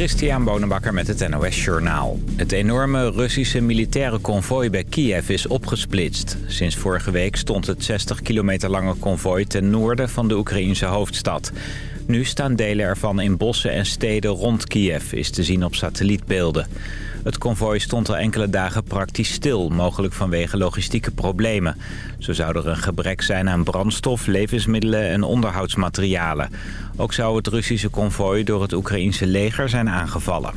Christian Bonenbakker met het NOS Journaal. Het enorme Russische militaire konvooi bij Kiev is opgesplitst. Sinds vorige week stond het 60 kilometer lange konvooi ten noorden van de Oekraïnse hoofdstad. Nu staan delen ervan in bossen en steden rond Kiev, is te zien op satellietbeelden. Het konvooi stond al enkele dagen praktisch stil, mogelijk vanwege logistieke problemen. Zo zou er een gebrek zijn aan brandstof, levensmiddelen en onderhoudsmaterialen. Ook zou het Russische konvooi door het Oekraïense leger zijn aangevallen.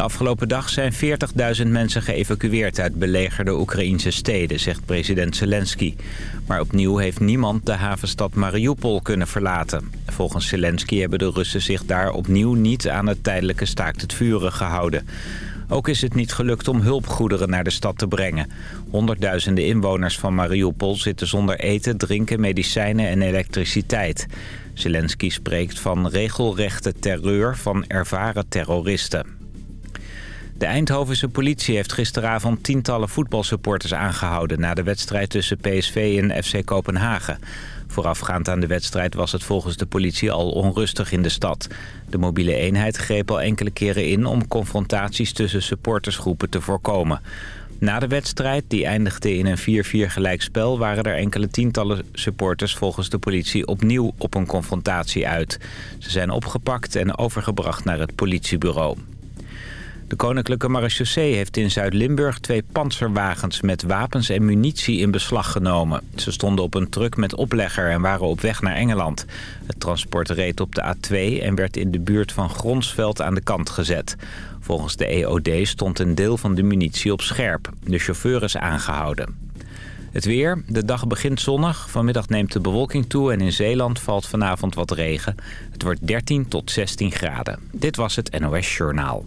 De afgelopen dag zijn 40.000 mensen geëvacueerd uit belegerde Oekraïnse steden, zegt president Zelensky. Maar opnieuw heeft niemand de havenstad Mariupol kunnen verlaten. Volgens Zelensky hebben de Russen zich daar opnieuw niet aan het tijdelijke staakt het vuren gehouden. Ook is het niet gelukt om hulpgoederen naar de stad te brengen. Honderdduizenden inwoners van Mariupol zitten zonder eten, drinken, medicijnen en elektriciteit. Zelensky spreekt van regelrechte terreur van ervaren terroristen. De Eindhovense politie heeft gisteravond tientallen voetbalsupporters aangehouden... na de wedstrijd tussen PSV en FC Kopenhagen. Voorafgaand aan de wedstrijd was het volgens de politie al onrustig in de stad. De mobiele eenheid greep al enkele keren in om confrontaties tussen supportersgroepen te voorkomen. Na de wedstrijd, die eindigde in een 4-4 gelijkspel... waren er enkele tientallen supporters volgens de politie opnieuw op een confrontatie uit. Ze zijn opgepakt en overgebracht naar het politiebureau. De Koninklijke Marechaussee heeft in Zuid-Limburg twee panzerwagens met wapens en munitie in beslag genomen. Ze stonden op een truck met oplegger en waren op weg naar Engeland. Het transport reed op de A2 en werd in de buurt van Gronsveld aan de kant gezet. Volgens de EOD stond een deel van de munitie op scherp. De chauffeur is aangehouden. Het weer. De dag begint zonnig. Vanmiddag neemt de bewolking toe en in Zeeland valt vanavond wat regen. Het wordt 13 tot 16 graden. Dit was het NOS Journaal.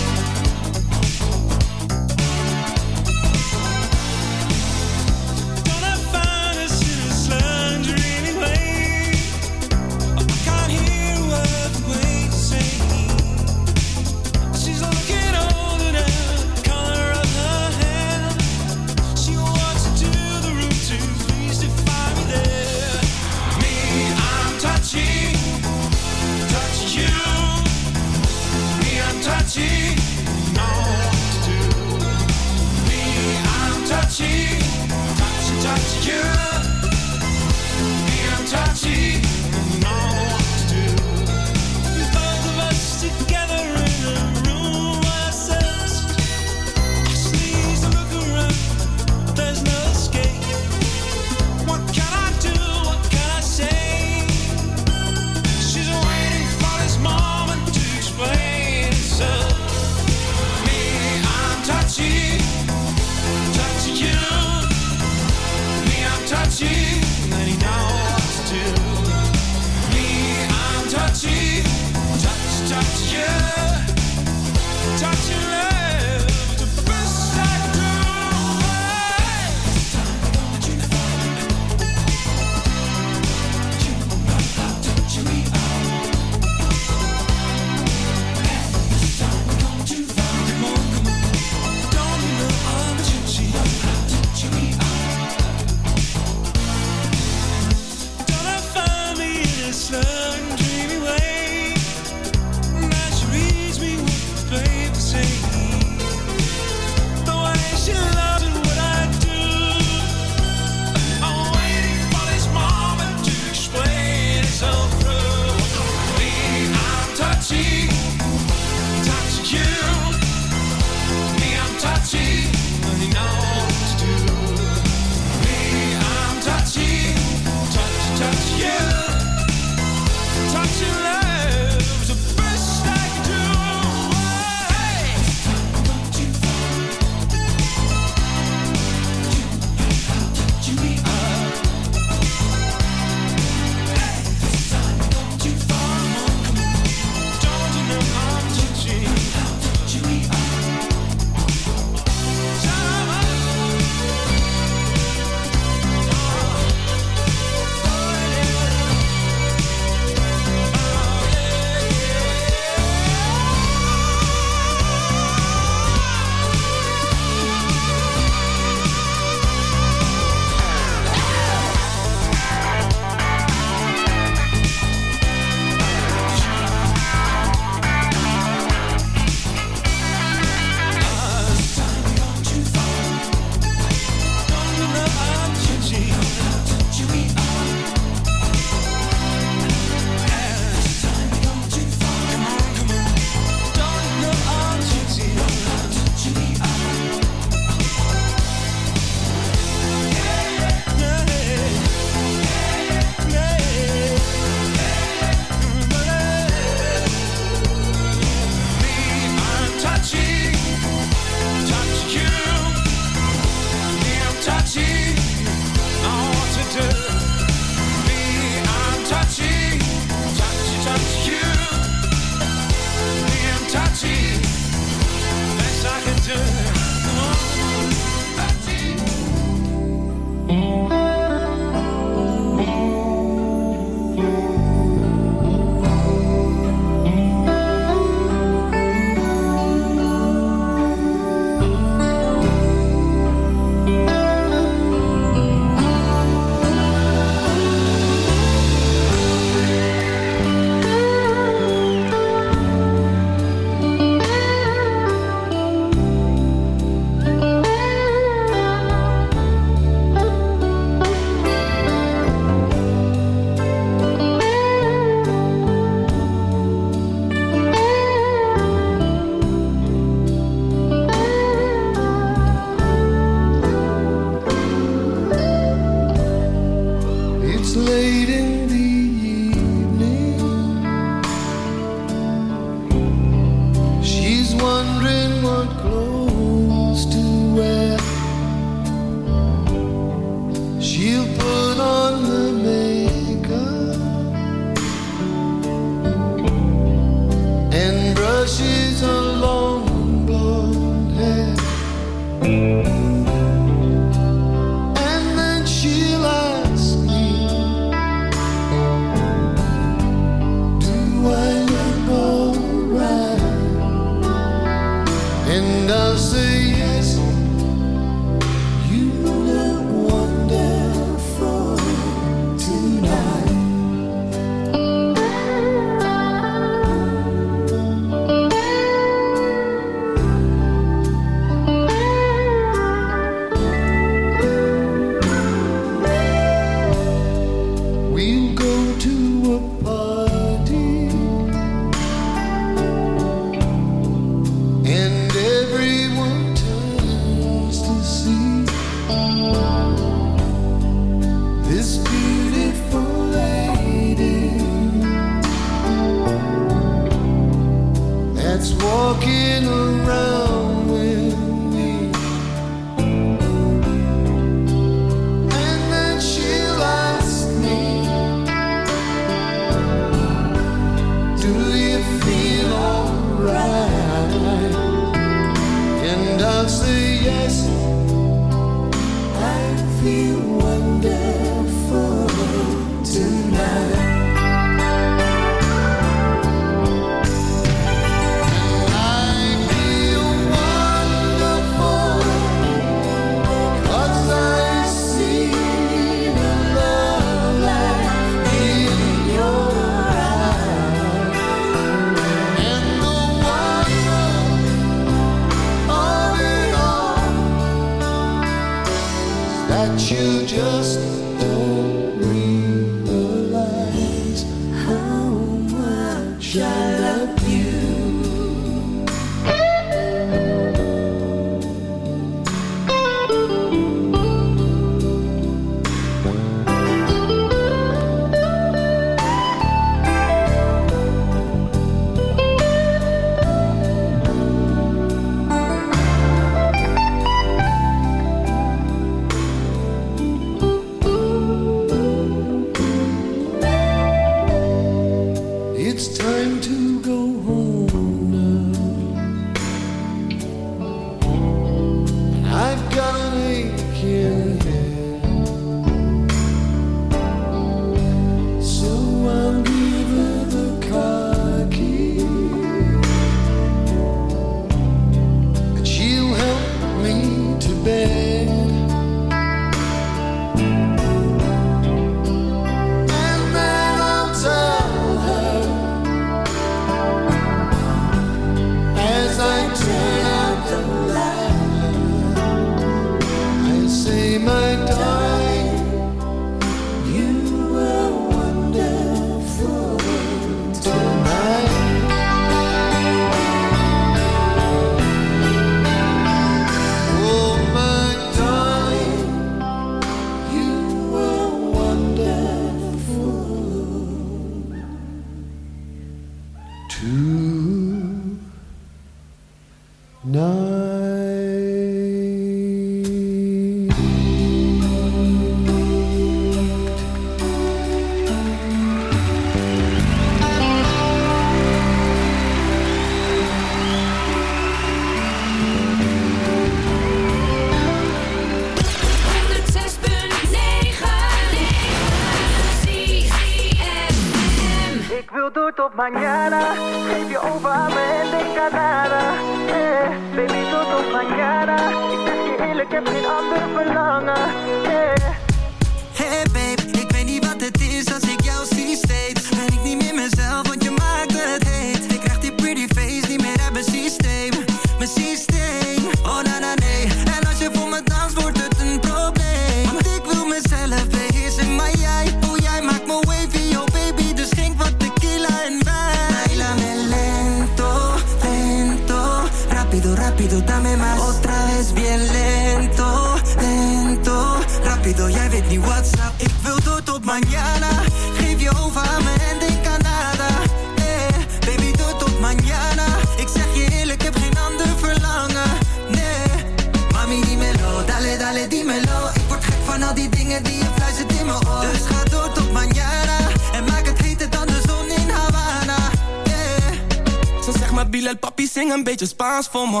transformer.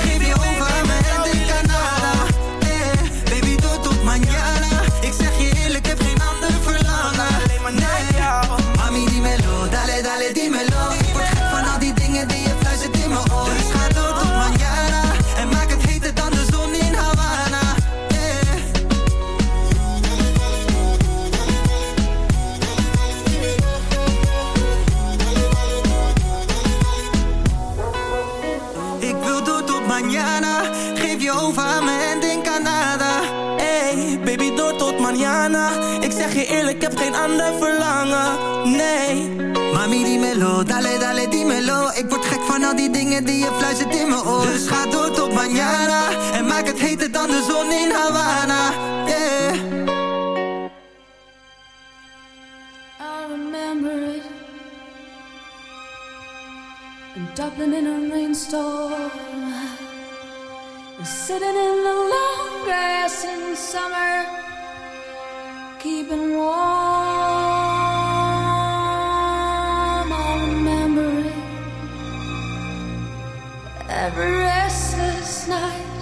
verlangen, nee. Mami dimelo, dale dale dimelo Ik word gek van al die dingen die je fluistert in mijn oor. Dus ga door tot mañana En maak het heter dan de zon in Havana, yeah. I remember it. In Dublin in a rainstorm. Sitting in the long grass in summer. keeping warm. I remember it every restless night.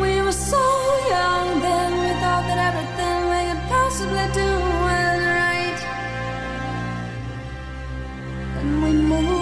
We were so young then, we thought that everything we could possibly do was right, and we moved.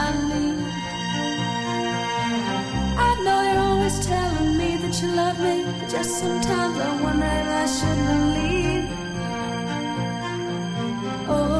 about. I know you're always telling me that you love me, but just sometimes I wonder if I should believe. Oh.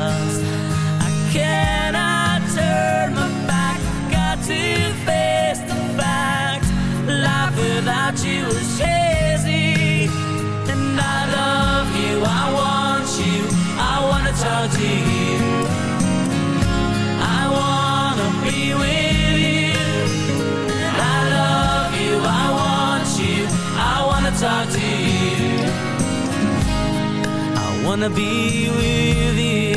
wanna be with you.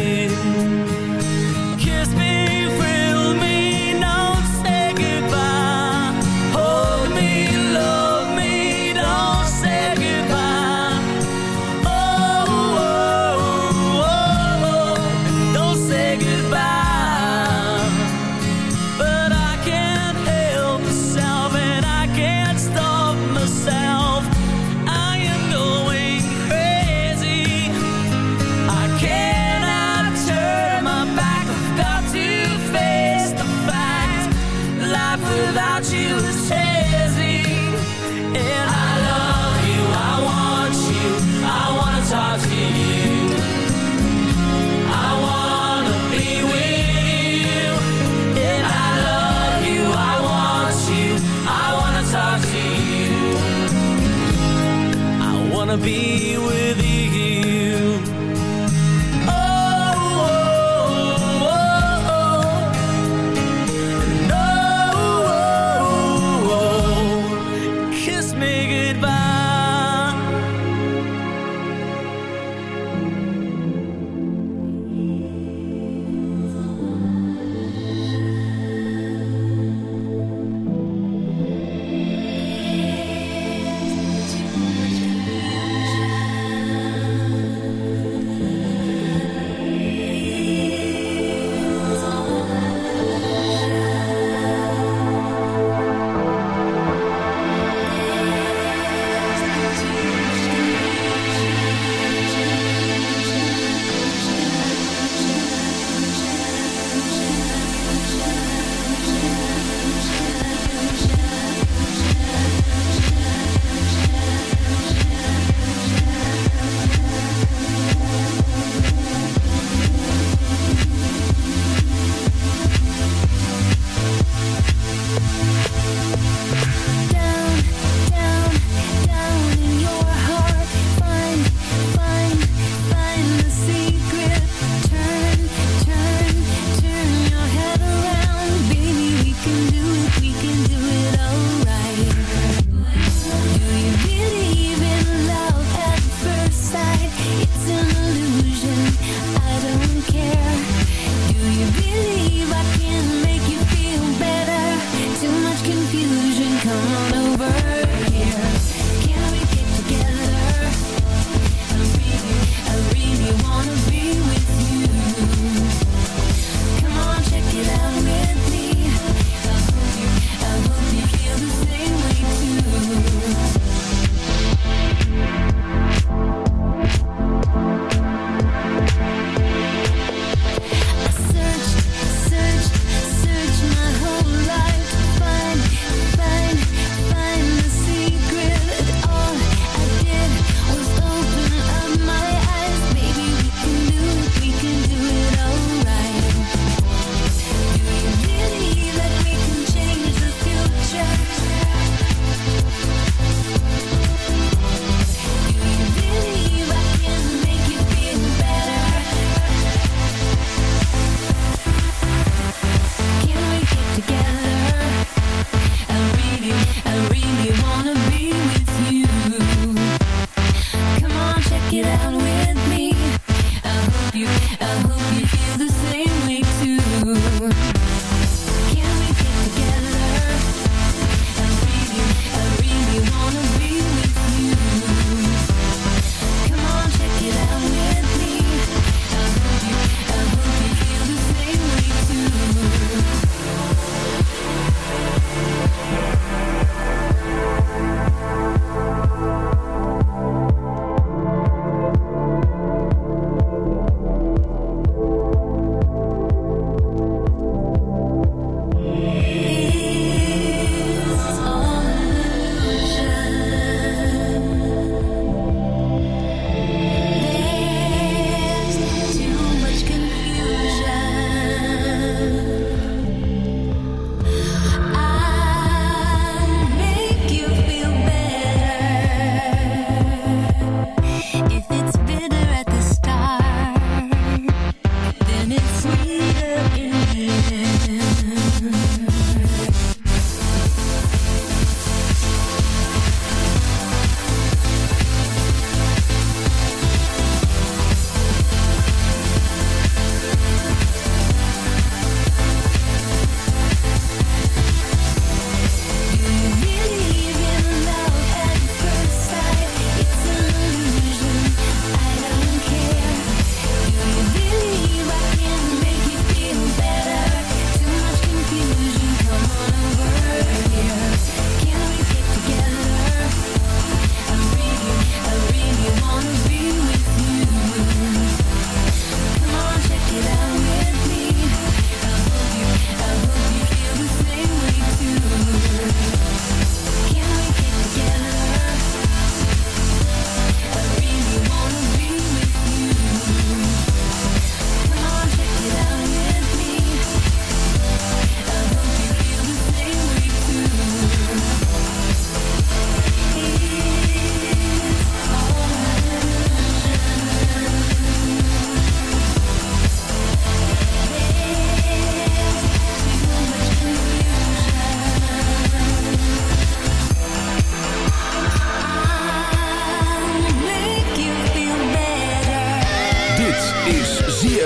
we can do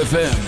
ZFM.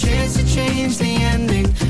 Chance to change the ending.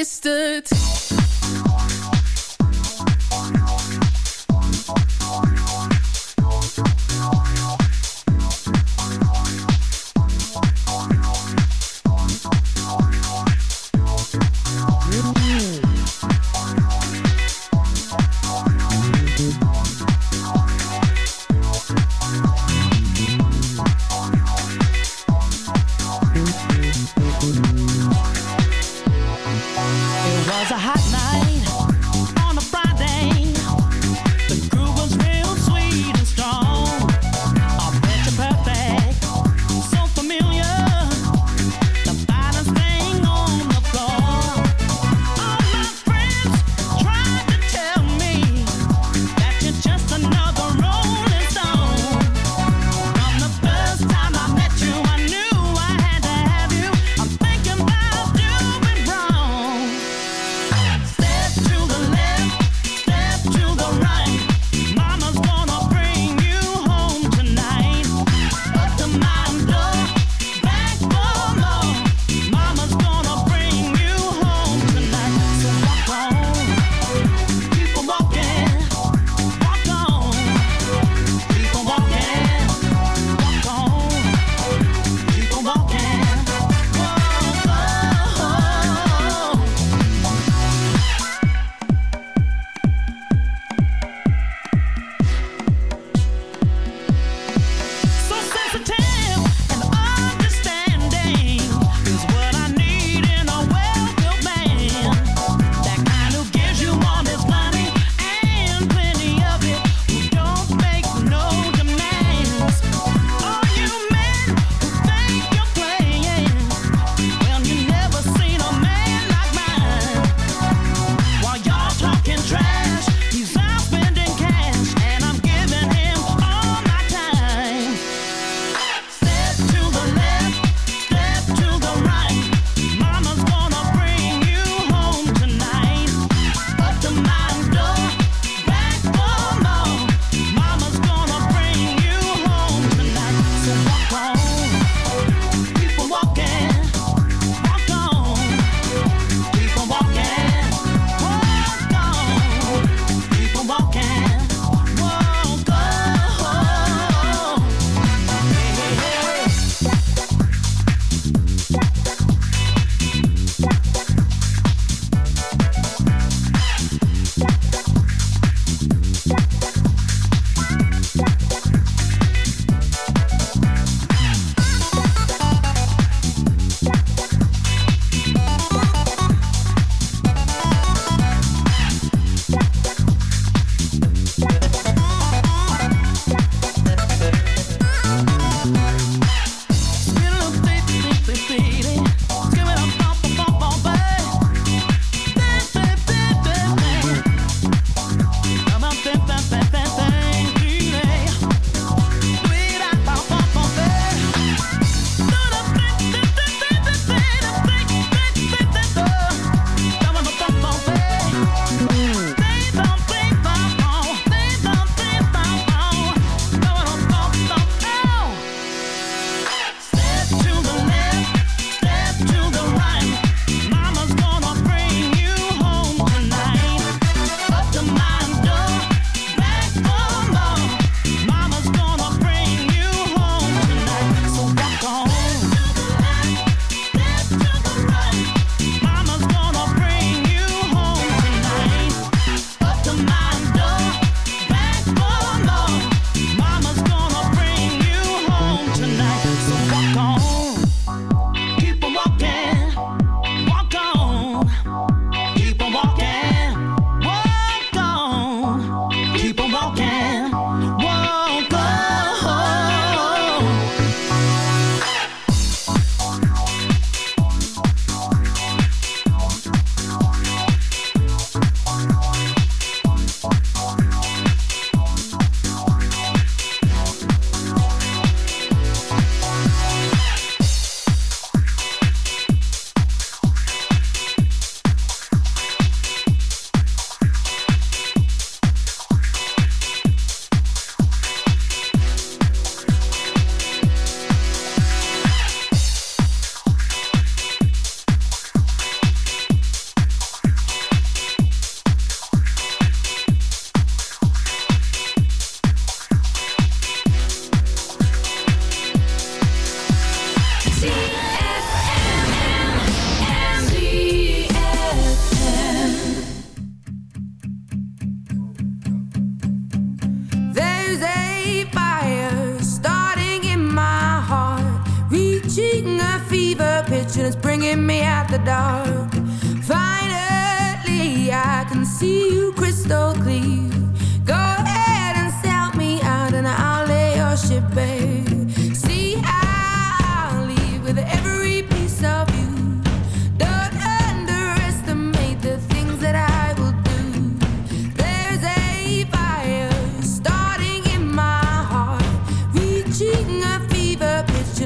is.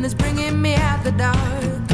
is bringing me out the dark.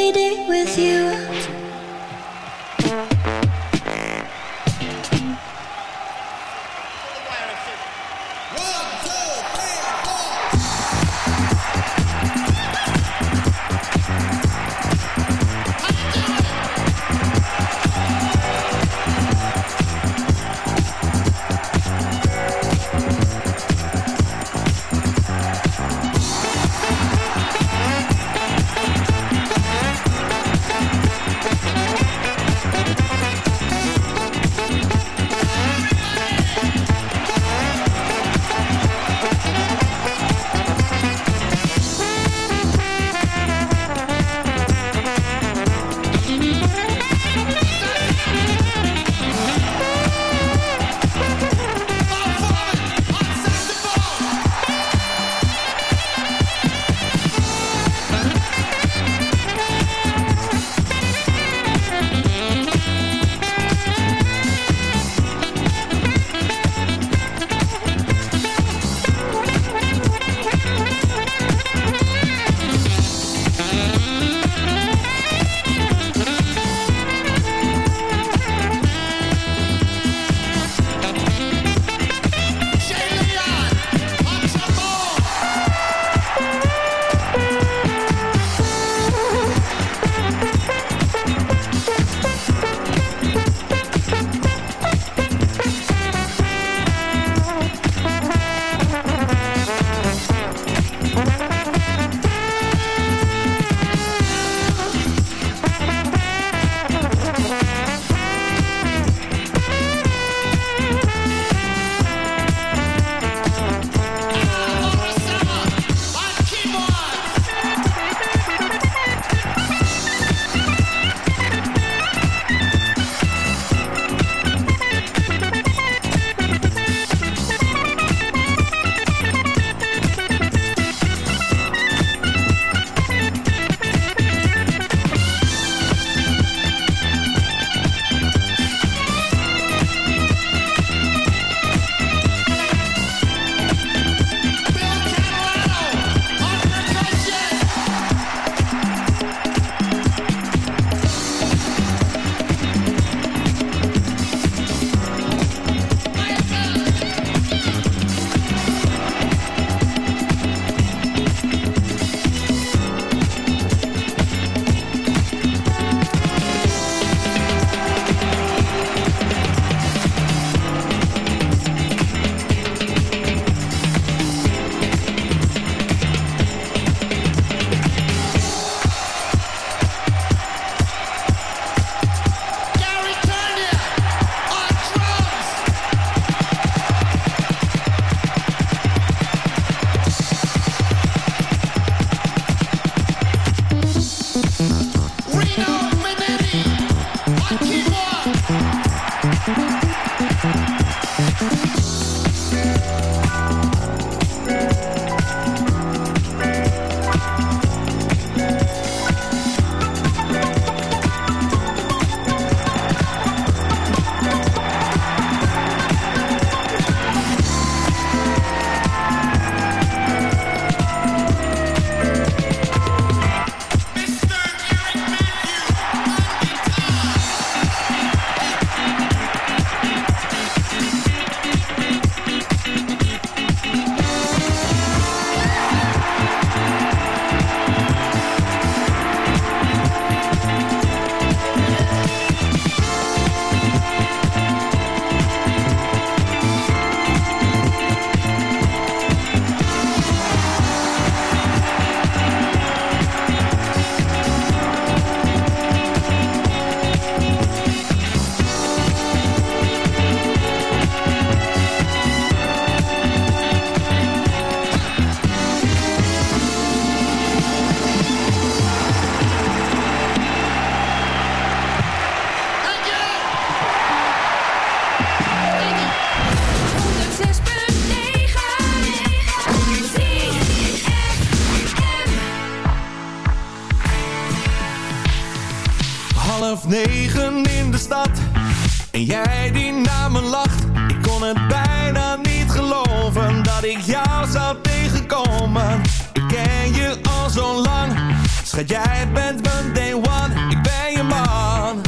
Schat jij bent mijn day one. Ik ben je man.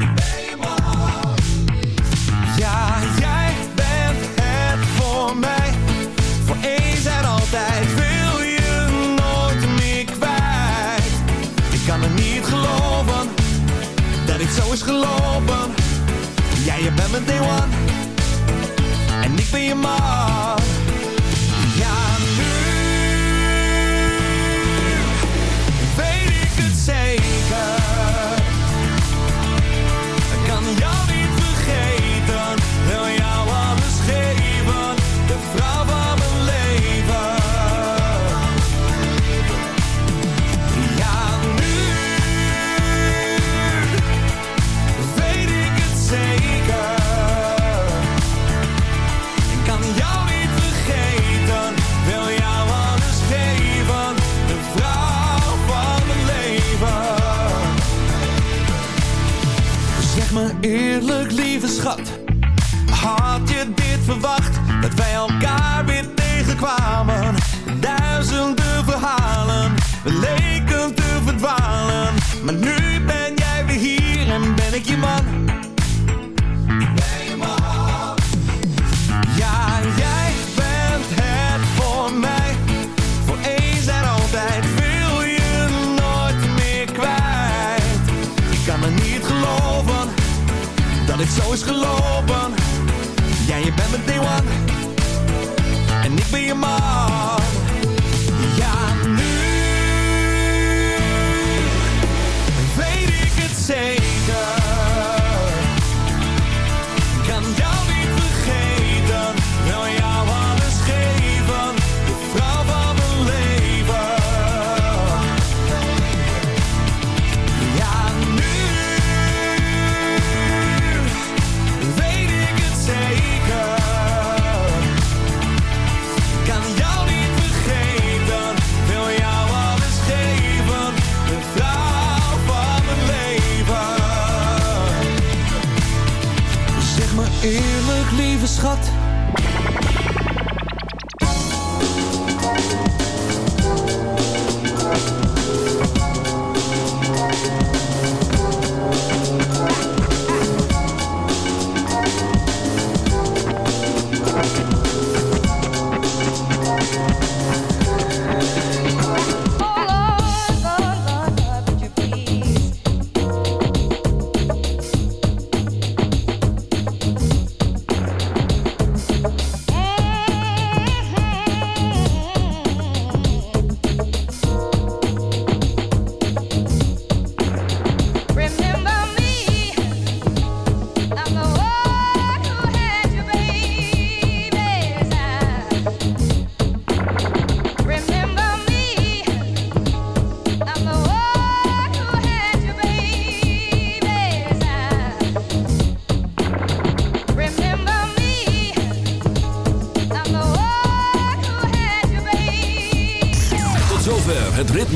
Ik ben je man. Ja, jij bent het voor mij. Voor eens en altijd wil je nooit meer kwijt. Ik kan het niet geloven Dat het zo is gelopen. Ja, je bent mijn day one. En ik ben je man dat wij elkaar weer tegenkwamen? Duizenden verhalen, we leken te verdwalen. Maar nu ben jij weer hier en ben ik je man. Ik ben. Ja, jij bent het voor mij. Voor eens en altijd wil je nooit meer kwijt. Ik kan het niet geloven dat het zo is gelopen. Ja, je bent mijn one. your mind.